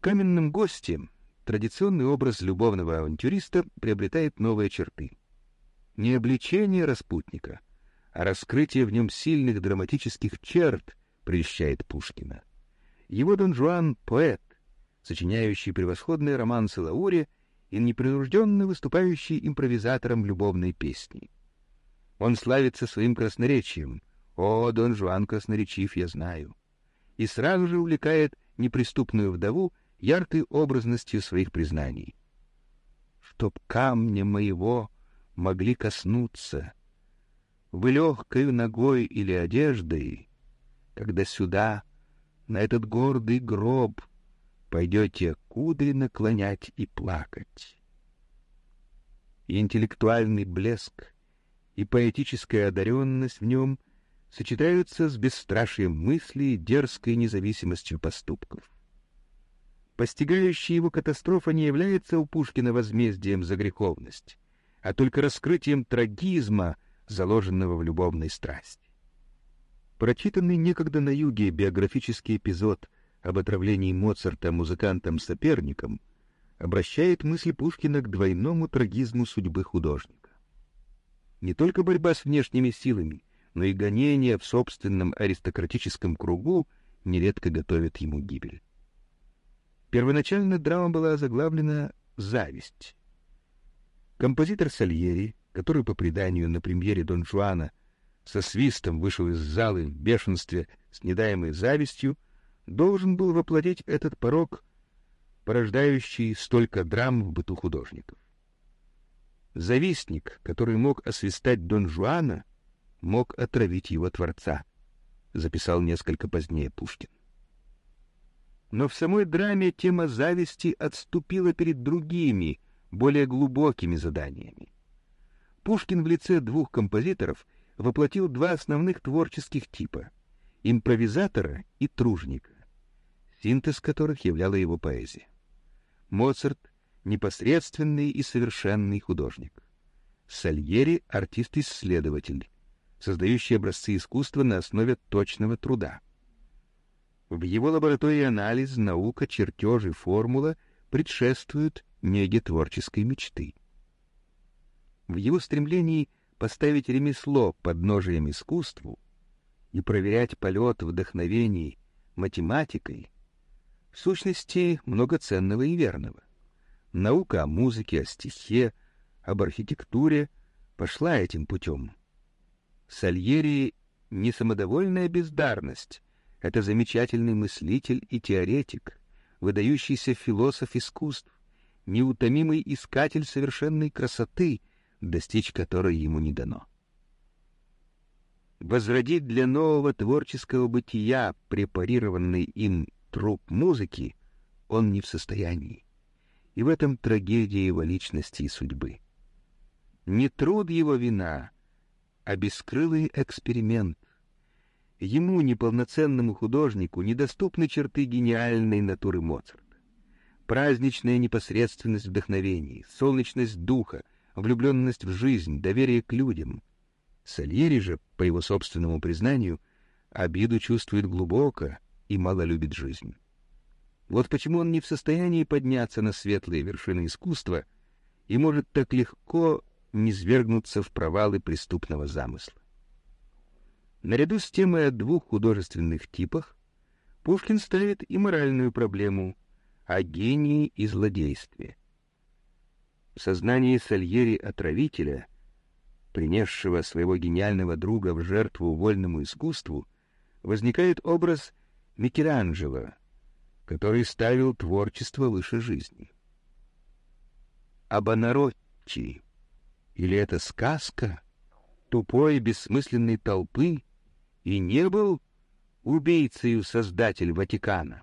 «Каменном госте» традиционный образ любовного авантюриста приобретает новые черты. Не обличение распутника, а раскрытие в нем сильных драматических черт прельщает Пушкина. Его Дон Жуан — поэт, сочиняющий превосходные романсы Лауре и непринужденно выступающий импровизатором любовной песни. Он славится своим красноречием. О, Дон Жуан красноречив, я знаю. И сразу же увлекает неприступную вдову яркой образностью своих признаний. Чтоб камня моего могли коснуться, вы легкою ногой или одеждой, когда сюда, на этот гордый гроб, пойдете кудри наклонять и плакать. И интеллектуальный блеск, и поэтическая одаренность в нем сочетаются с бесстрашием мысли и дерзкой независимостью поступков. Постигающая его катастрофа не является у Пушкина возмездием за греховность, а только раскрытием трагизма, заложенного в любовной страсти. Прочитанный некогда на юге биографический эпизод об отравлении Моцарта музыкантом-соперником обращает мысли Пушкина к двойному трагизму судьбы художника. Не только борьба с внешними силами, но и гонения в собственном аристократическом кругу нередко готовят ему гибель. Первоначально драма была заглавлена «Зависть». Композитор Сальери, который по преданию на премьере Дон Жуана со свистом вышел из залы в бешенстве с недаемой завистью, должен был воплотить этот порог, порождающий столько драм в быту художников. Завистник, который мог освистать Дон Жуана, мог отравить его творца, записал несколько позднее Пушкин. Но в самой драме тема зависти отступила перед другими, более глубокими заданиями. Пушкин в лице двух композиторов воплотил два основных творческих типа — импровизатора и тружника, синтез которых являла его поэзия. Моцарт — непосредственный и совершенный художник. Сальери — артист-исследователь, создающий образцы искусства на основе точного труда. В его лаборатории анализ, наука, чертежи, формула предшествуют неге творческой мечты. В его стремлении поставить ремесло под ножием искусству и проверять полет вдохновений математикой, в сущности, много ценного и верного. Наука о музыке, о стихе, об архитектуре пошла этим путем. Сальери — не самодовольная бездарность, это замечательный мыслитель и теоретик, выдающийся философ искусств, неутомимый искатель совершенной красоты, достичь которой ему не дано. Возродить для нового творческого бытия препарированный им труп музыки он не в состоянии. И в этом трагедия его личности и судьбы. Не труд его вина, а бескрылый эксперимент, Ему, неполноценному художнику, недоступны черты гениальной натуры Моцарта. Праздничная непосредственность вдохновений, солнечность духа, влюбленность в жизнь, доверие к людям. Сальери же, по его собственному признанию, обиду чувствует глубоко и мало любит жизнь. Вот почему он не в состоянии подняться на светлые вершины искусства и может так легко низвергнуться в провалы преступного замысла. Наряду с темой о двух художественных типах Пушкин ставит и моральную проблему о гении и злодействе. В сознании Сальери-отравителя, принесшего своего гениального друга в жертву вольному искусству, возникает образ Микеланджело, который ставил творчество выше жизни. Абанаротти, или это сказка тупой бессмысленной толпы, и не был убийцею создатель Ватикана.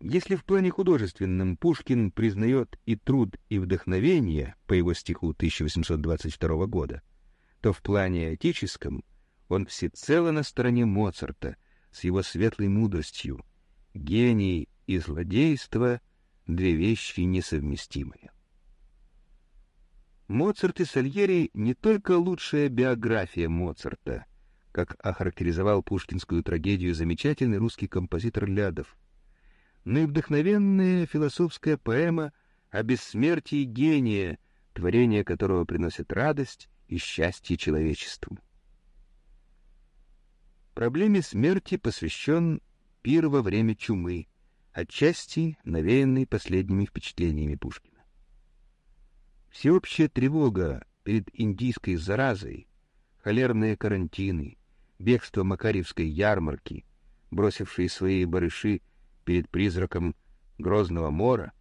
Если в плане художественном Пушкин признает и труд, и вдохновение по его стиху 1822 года, то в плане этическом он всецело на стороне Моцарта с его светлой мудростью. Гений и злодейство — две вещи несовместимые. Моцарт и Сальери — не только лучшая биография Моцарта — как охарактеризовал пушкинскую трагедию замечательный русский композитор Лядов. но и вдохновенная философская поэма о бессмертии гения, творение которого приносит радость и счастье человечеству. Проблеме смерти посвящен пир во время чумы, отчасти навеянный последними впечатлениями Пушкина. Всеобщая тревога перед индийской заразой, холерные карантины, бегство Макарьевской ярмарки, бросившие свои барыши перед призраком Грозного Мора,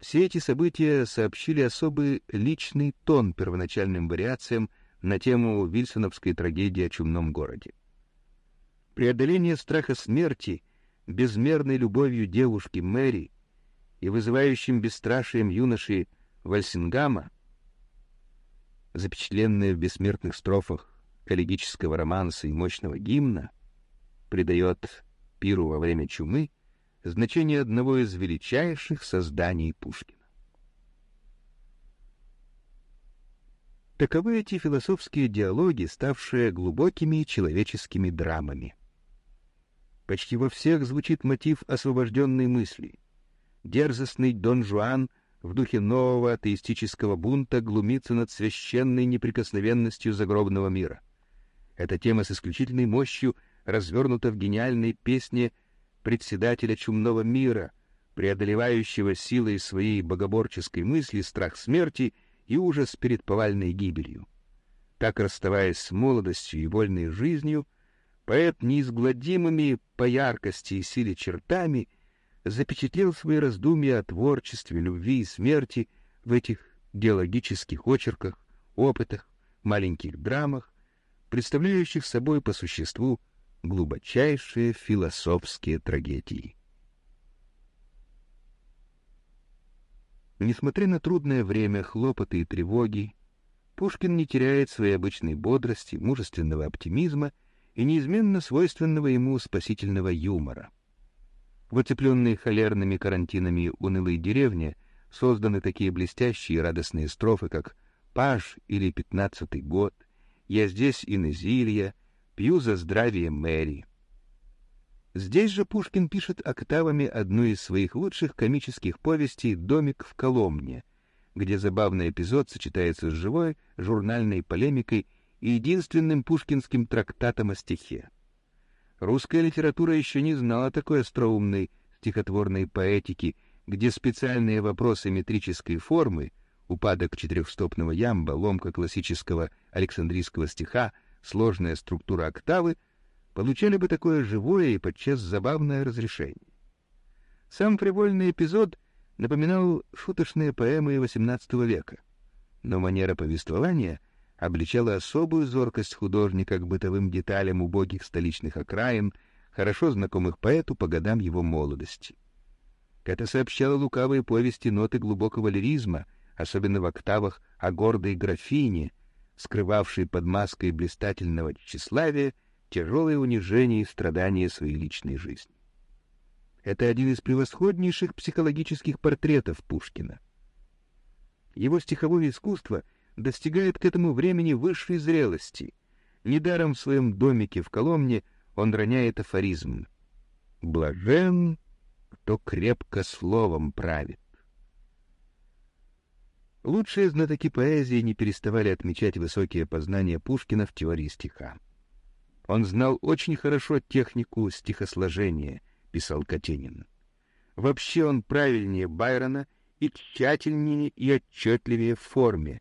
все эти события сообщили особый личный тон первоначальным вариациям на тему вильсоновской трагедии о чумном городе. Преодоление страха смерти безмерной любовью девушки Мэри и вызывающим бесстрашием юноши Вальсингама, запечатленное в бессмертных строфах элегического романса и мощного гимна, придает пиру во время чумы значение одного из величайших созданий Пушкина. Таковы эти философские диалоги, ставшие глубокими человеческими драмами. Почти во всех звучит мотив освобожденной мысли. Дерзостный Дон Жуан в духе нового атеистического бунта глумится над священной неприкосновенностью загробного мира. Эта тема с исключительной мощью развернута в гениальной песне председателя чумного мира, преодолевающего силой своей богоборческой мысли страх смерти и ужас перед повальной гибелью. Так, расставаясь с молодостью и вольной жизнью, поэт неизгладимыми по яркости и силе чертами запечатлел свои раздумья о творчестве, любви и смерти в этих диалогических очерках, опытах, маленьких драмах, представляющих собой по существу глубочайшие философские трагедии. Несмотря на трудное время, хлопоты и тревоги, Пушкин не теряет своей обычной бодрости, мужественного оптимизма и неизменно свойственного ему спасительного юмора. В оцепленной холерными карантинами унылой деревне созданы такие блестящие и радостные строфы, как «Паш» или «Пятнадцатый год», «Я здесь и Инезилья», Пью за здравие Мэри. Здесь же Пушкин пишет октавами одну из своих лучших комических повестей «Домик в Коломне», где забавный эпизод сочетается с живой журнальной полемикой и единственным пушкинским трактатом о стихе. Русская литература еще не знала такой остроумной стихотворной поэтики, где специальные вопросы метрической формы, упадок четырехстопного ямба, ломка классического александрийского стиха — сложная структура октавы, получали бы такое живое и подчас забавное разрешение. Сам фривольный эпизод напоминал шуточные поэмы XVIII века, но манера повествования обличала особую зоркость художника к бытовым деталям убогих столичных окраин, хорошо знакомых поэту по годам его молодости. Это сообщало лукавые повести ноты глубокого лиризма, особенно в октавах о гордой графине, скрывавший под маской блистательного тщеславия тяжелое унижение и страдания своей личной жизни. Это один из превосходнейших психологических портретов Пушкина. Его стиховое искусство достигает к этому времени высшей зрелости. Недаром в своем домике в Коломне он роняет афоризм «Блажен, кто крепко словом правит». Лучшие знатоки поэзии не переставали отмечать высокие познания Пушкина в теории стиха. Он знал очень хорошо технику стихосложения, писал Катенин. Вообще он правильнее Байрона и тщательнее и отчетливее в форме,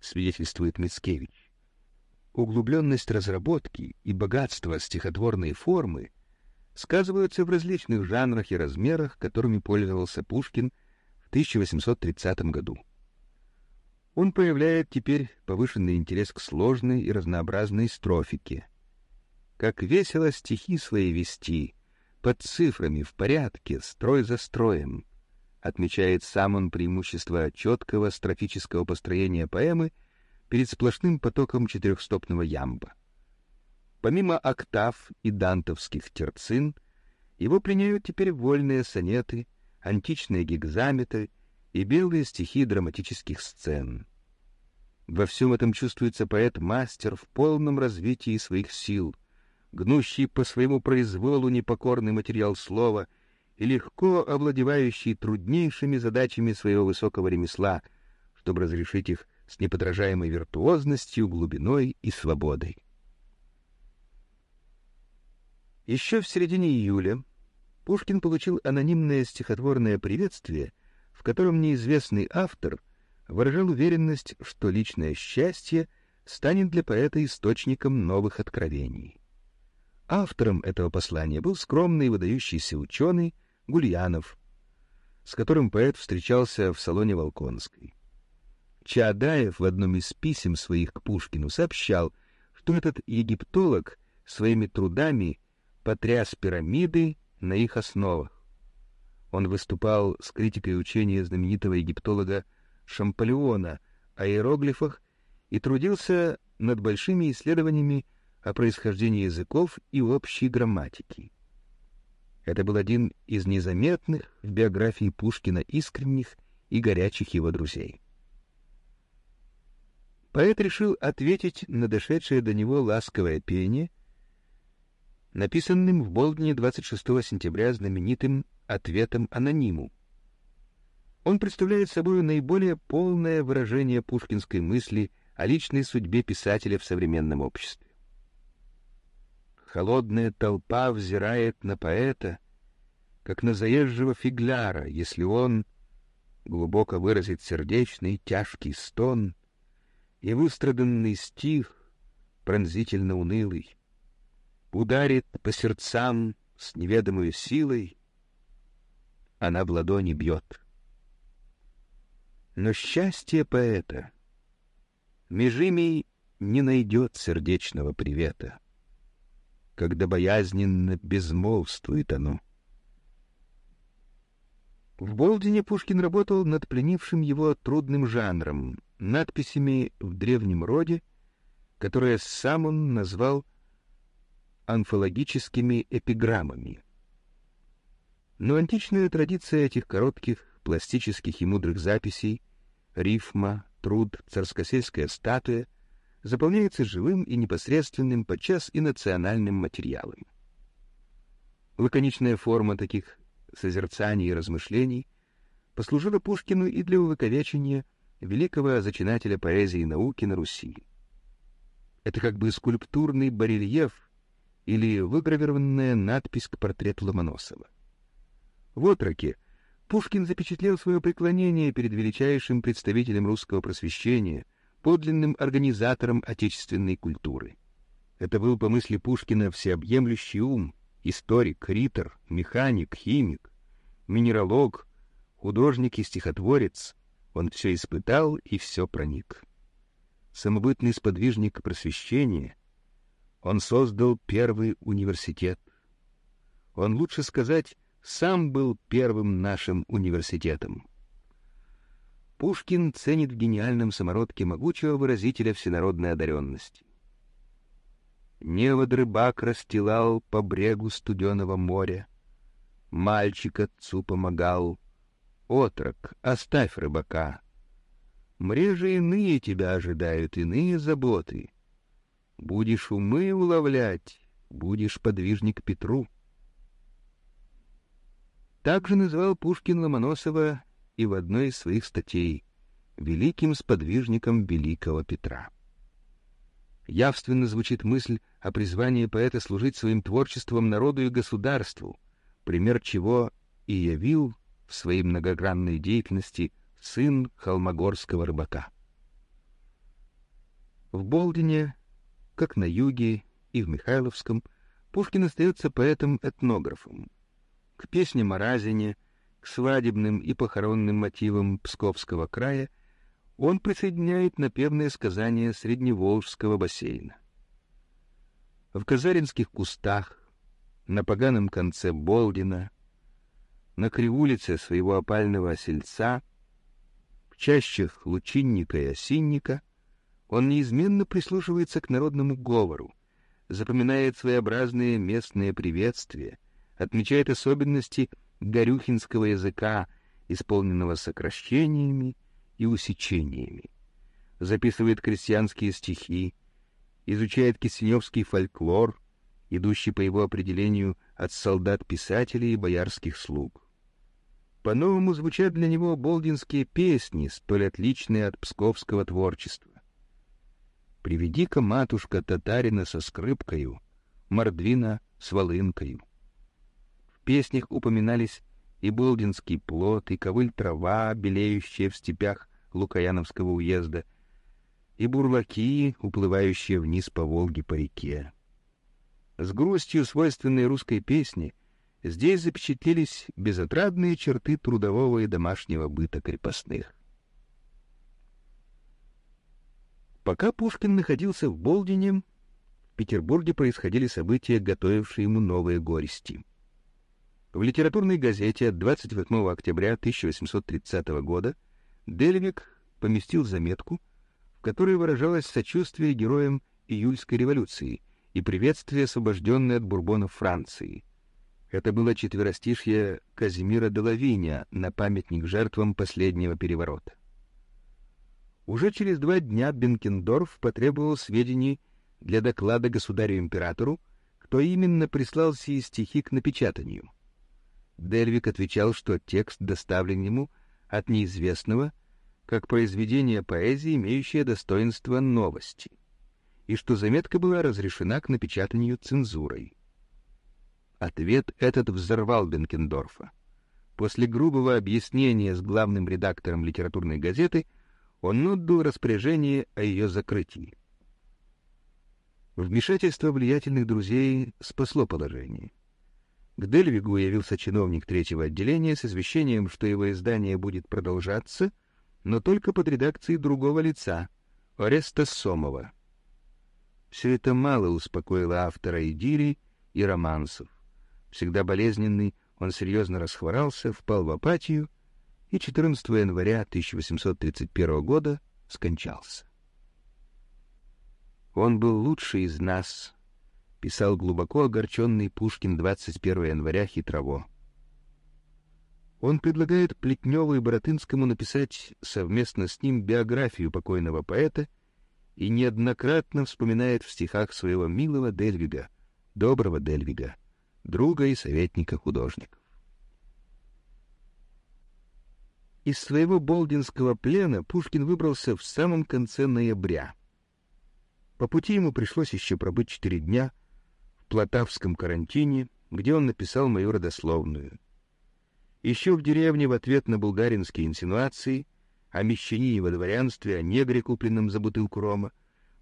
свидетельствует Мицкевич. Углубленность разработки и богатство стихотворной формы сказываются в различных жанрах и размерах, которыми пользовался Пушкин в 1830 году. Он проявляет теперь повышенный интерес к сложной и разнообразной строфике. Как весело стихи свои вести, под цифрами, в порядке, строй за строем. Отмечает сам он преимущество четкого строфического построения поэмы перед сплошным потоком четырехстопного ямба. Помимо октав и дантовских терцин, его приняют теперь вольные сонеты, античные гигзаметы и белые стихи драматических сцен. Во всем этом чувствуется поэт-мастер в полном развитии своих сил, гнущий по своему произволу непокорный материал слова и легко овладевающий труднейшими задачами своего высокого ремесла, чтобы разрешить их с неподражаемой виртуозностью, глубиной и свободой. Еще в середине июля Пушкин получил анонимное стихотворное приветствие, в котором неизвестный автор выражал уверенность, что личное счастье станет для поэта источником новых откровений. Автором этого послания был скромный выдающийся ученый Гульянов, с которым поэт встречался в салоне Волконской. Чаадаев в одном из писем своих к Пушкину сообщал, что этот египтолог своими трудами потряс пирамиды на их основах. Он выступал с критикой учения знаменитого египтолога Шампалеона о иероглифах и трудился над большими исследованиями о происхождении языков и общей грамматики. Это был один из незаметных в биографии Пушкина искренних и горячих его друзей. Поэт решил ответить на дошедшее до него ласковое пение — написанным в Болдине 26 сентября знаменитым ответом анониму. Он представляет собой наиболее полное выражение пушкинской мысли о личной судьбе писателя в современном обществе. Холодная толпа взирает на поэта, как на заезжего фигляра, если он глубоко выразит сердечный тяжкий стон и выстраданный стих, пронзительно унылый ударит по сердцам с неведомой силой, она в ладони бьет. Но счастье поэта межими не найдет сердечного привета, когда боязненно безмолвствует оно. В Болдине Пушкин работал над пленившим его трудным жанром, надписями в древнем роде, которые сам он назвал анфологическими эпиграммами. Но античная традиция этих коротких, пластических и мудрых записей, рифма, труд, царскосельская статуя заполняется живым и непосредственным, подчас и национальным материалом. Лаконичная форма таких созерцаний и размышлений послужила Пушкину и для увековечения великого зачинателя поэзии и науки на Руси. Это как бы скульптурный барельеф или выгравированная надпись к портрету Ломоносова. В отроке Пушкин запечатлел свое преклонение перед величайшим представителем русского просвещения, подлинным организатором отечественной культуры. Это был, по мысли Пушкина, всеобъемлющий ум, историк, ритор, механик, химик, минералог, художник и стихотворец. Он все испытал и все проник. Самобытный сподвижник просвещения, он создал первый университет. Он, лучше сказать, сам был первым нашим университетом. Пушкин ценит в гениальном самородке могучего выразителя всенародной одаренности. Невод рыбак расстилал по брегу студеного моря. Мальчик отцу помогал. Отрок, оставь рыбака. Мреже иные тебя ожидают, иные заботы. Будешь умы уловлять, будешь подвижник Петру. Также называл Пушкин Ломоносова и в одной из своих статей великим сподвижником великого Петра. Явственно звучит мысль о призвании поэта служить своим творчеством народу и государству, пример чего и явил в своей многогранной деятельности сын холмогорского рыбака. В Болдине как на юге и в Михайловском, Пушкин остается поэтом-этнографом. К песням о Разине, к свадебным и похоронным мотивам Псковского края он присоединяет напевные сказания Средневолжского бассейна. В казаринских кустах, на поганом конце Болдина, на кривулице своего опального осельца, в чащах лучинника и осинника — он неизменно прислушивается к народному говору, запоминает своеобразные местные приветствия, отмечает особенности горюхинского языка, исполненного сокращениями и усечениями, записывает крестьянские стихи, изучает киселевский фольклор, идущий по его определению от солдат-писателей и боярских слуг. По-новому звучат для него болдинские песни, столь отличные от псковского творчества. «Приведи-ка, матушка, татарина со скрипкою, мордвина с волынкою». Песнях упоминались и болдинский плод, и ковыль-трава, белеющая в степях Лукаяновского уезда, и бурлаки, уплывающие вниз по Волге по реке. С грустью, свойственной русской песни, здесь запечатлелись безотрадные черты трудового и домашнего быта крепостных. Пока Пушкин находился в Болдине, в Петербурге происходили события, готовившие ему новые горести. В литературной газете от 28 октября 1830 года Дельвик поместил заметку, в которой выражалось сочувствие героям июльской революции и приветствие освобожденной от бурбонов Франции. Это было четверостишье Казимира де Лавиня на памятник жертвам последнего переворота. Уже через два дня Бенкендорф потребовал сведений для доклада государю-императору, кто именно прислал сии стихи к напечатанию. Дельвик отвечал, что текст доставлен ему от неизвестного, как произведение поэзии, имеющее достоинство новости, и что заметка была разрешена к напечатанию цензурой. Ответ этот взорвал Бенкендорфа. После грубого объяснения с главным редактором литературной газеты он отдал распоряжение о ее закрытии. Вмешательство влиятельных друзей спасло положение. К Дельвигу явился чиновник третьего отделения с извещением, что его издание будет продолжаться, но только под редакцией другого лица, Ореста Сомова. Все это мало успокоило автора идиллий и романсов. Всегда болезненный, он серьезно расхворался, впал в апатию и 14 января 1831 года скончался. Он был лучший из нас, писал глубоко огорченный Пушкин 21 января хитрово. Он предлагает Плетневу и Боротынскому написать совместно с ним биографию покойного поэта и неоднократно вспоминает в стихах своего милого Дельвига, доброго Дельвига, друга и советника художников. Из своего болдинского плена Пушкин выбрался в самом конце ноября. По пути ему пришлось еще пробыть четыре дня Платавском карантине, где он написал мою родословную. Еще в деревне в ответ на булгаринские инсинуации о мещанине во дворянстве, о негре, купленном за бутылку рома,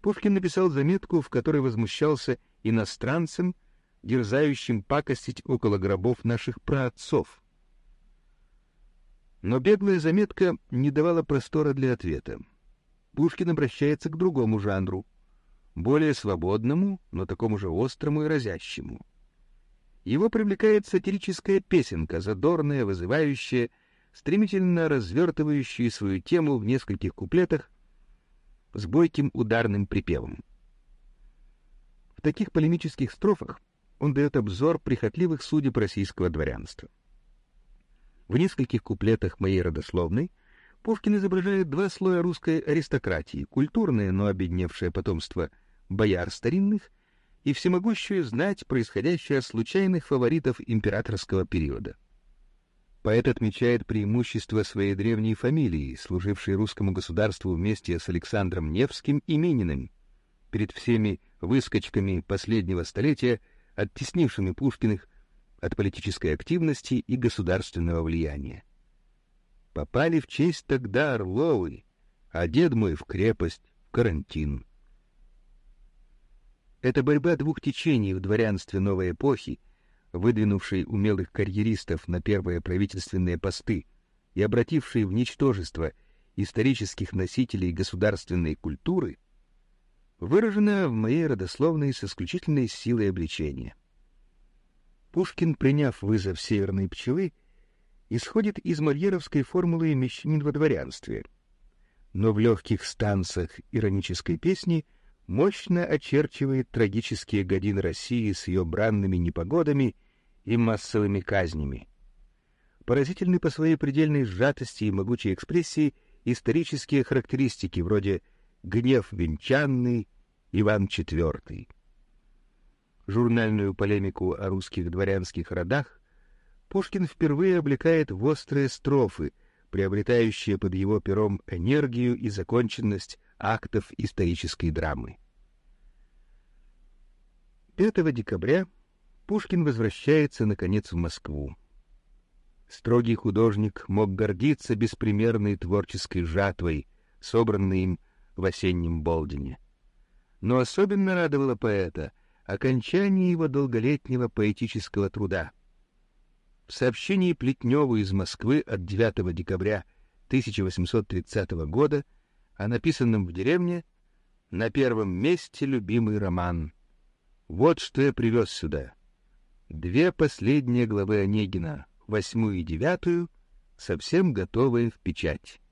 Пушкин написал заметку, в которой возмущался иностранцам, дерзающим пакостить около гробов наших праотцов. Но беглая заметка не давала простора для ответа. Пушкин обращается к другому жанру — более свободному, но такому же острому и разящему. Его привлекает сатирическая песенка, задорная, вызывающая, стремительно развертывающая свою тему в нескольких куплетах с бойким ударным припевом. В таких полемических строфах он дает обзор прихотливых судеб российского дворянства. В нескольких куплетах моей родословной Пушкин изображает два слоя русской аристократии, культурное, но обедневшее потомство – бояр старинных и всемогущую знать, происходящую от случайных фаворитов императорского периода. Поэт отмечает преимущество своей древней фамилии, служившей русскому государству вместе с Александром Невским и Мининым, перед всеми выскочками последнего столетия, оттеснившими Пушкиных от политической активности и государственного влияния. Попали в честь тогда Орловы, а дед мой в крепость, в карантин. Это борьба двух течений в дворянстве новой эпохи, выдвинувшей умелых карьеристов на первые правительственные посты и обратившей в ничтожество исторических носителей государственной культуры, выражена в моей родословной с исключительной силой обличения. Пушкин, приняв вызов северной пчелы, исходит из мольеровской формулы «мещанин во дворянстве», но в легких станцах иронической песни — мощно очерчивает трагические годины России с ее бранными непогодами и массовыми казнями. Поразительны по своей предельной сжатости и могучей экспрессии исторические характеристики вроде «гнев венчанный», «Иван IV». журнальную полемику о русских дворянских родах, Пушкин впервые облекает в острые строфы, приобретающие под его пером энергию и законченность актов исторической драмы. 5 декабря Пушкин возвращается, наконец, в Москву. Строгий художник мог гордиться беспримерной творческой жатвой, собранной им в осеннем Болдине. Но особенно радовало поэта окончание его долголетнего поэтического труда. В сообщении Плетневу из Москвы от 9 декабря 1830 года о написанном в деревне на первом месте любимый роман. Вот что я привез сюда. Две последние главы Онегина, восьмую и девятую, совсем готовые в печать.